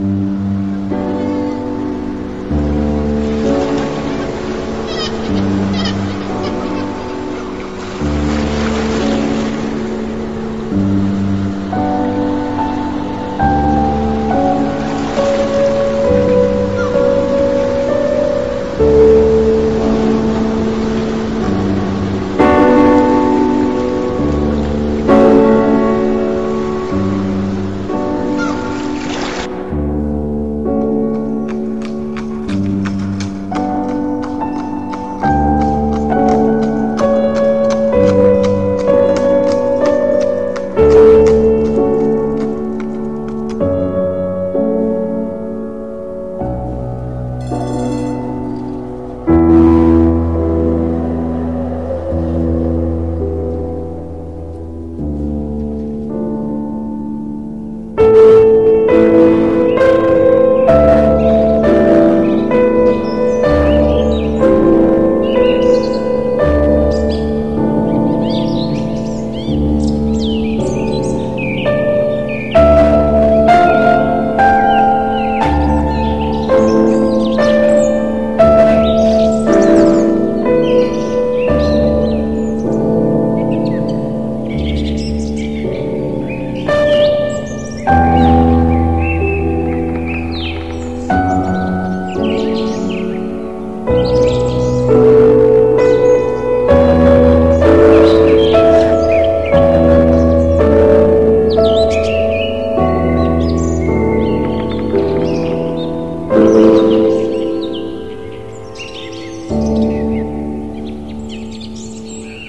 Mm-hmm.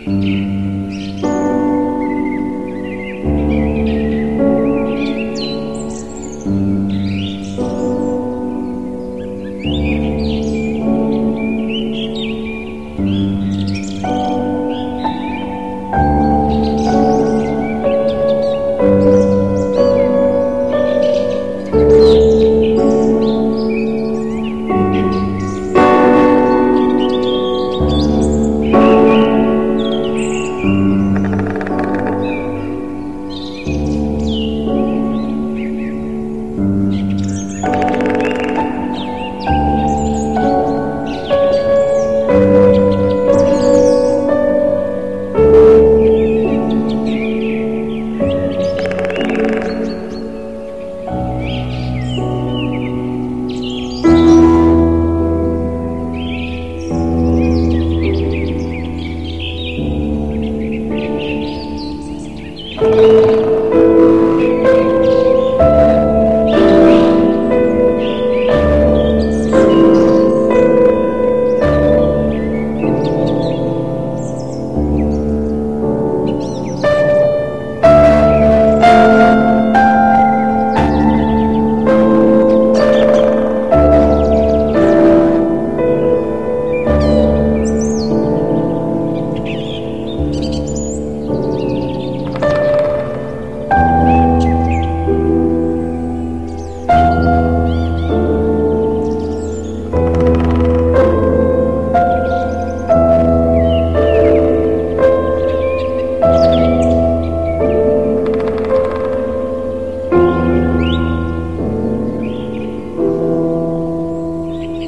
Mm-hmm.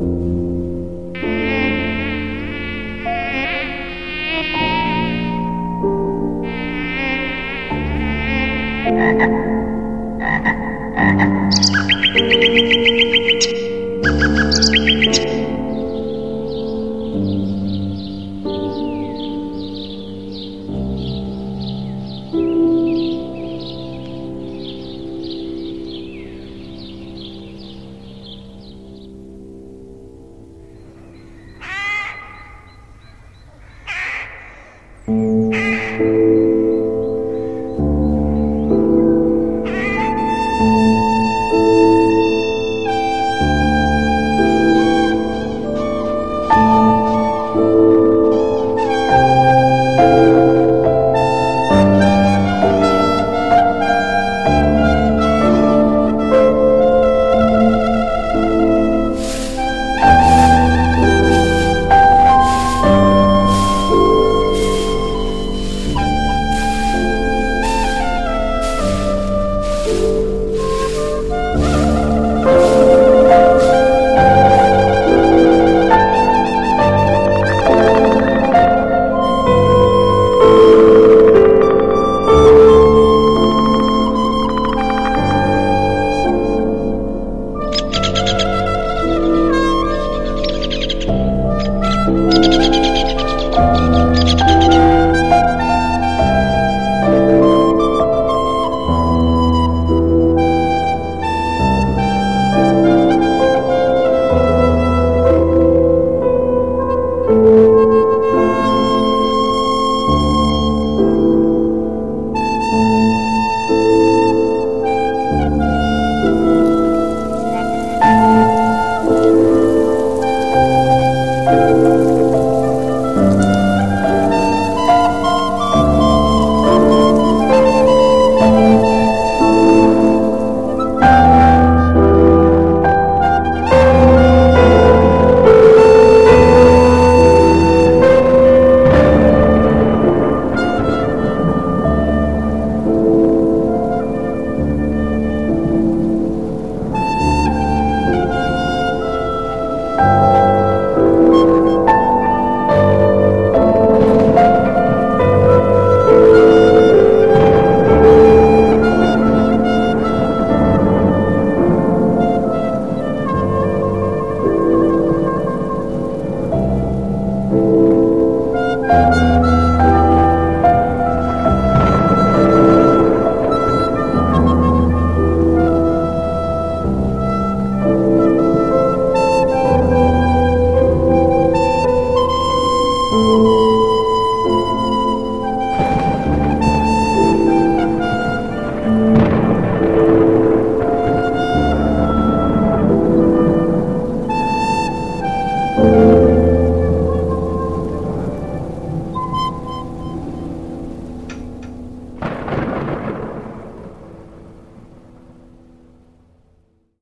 you.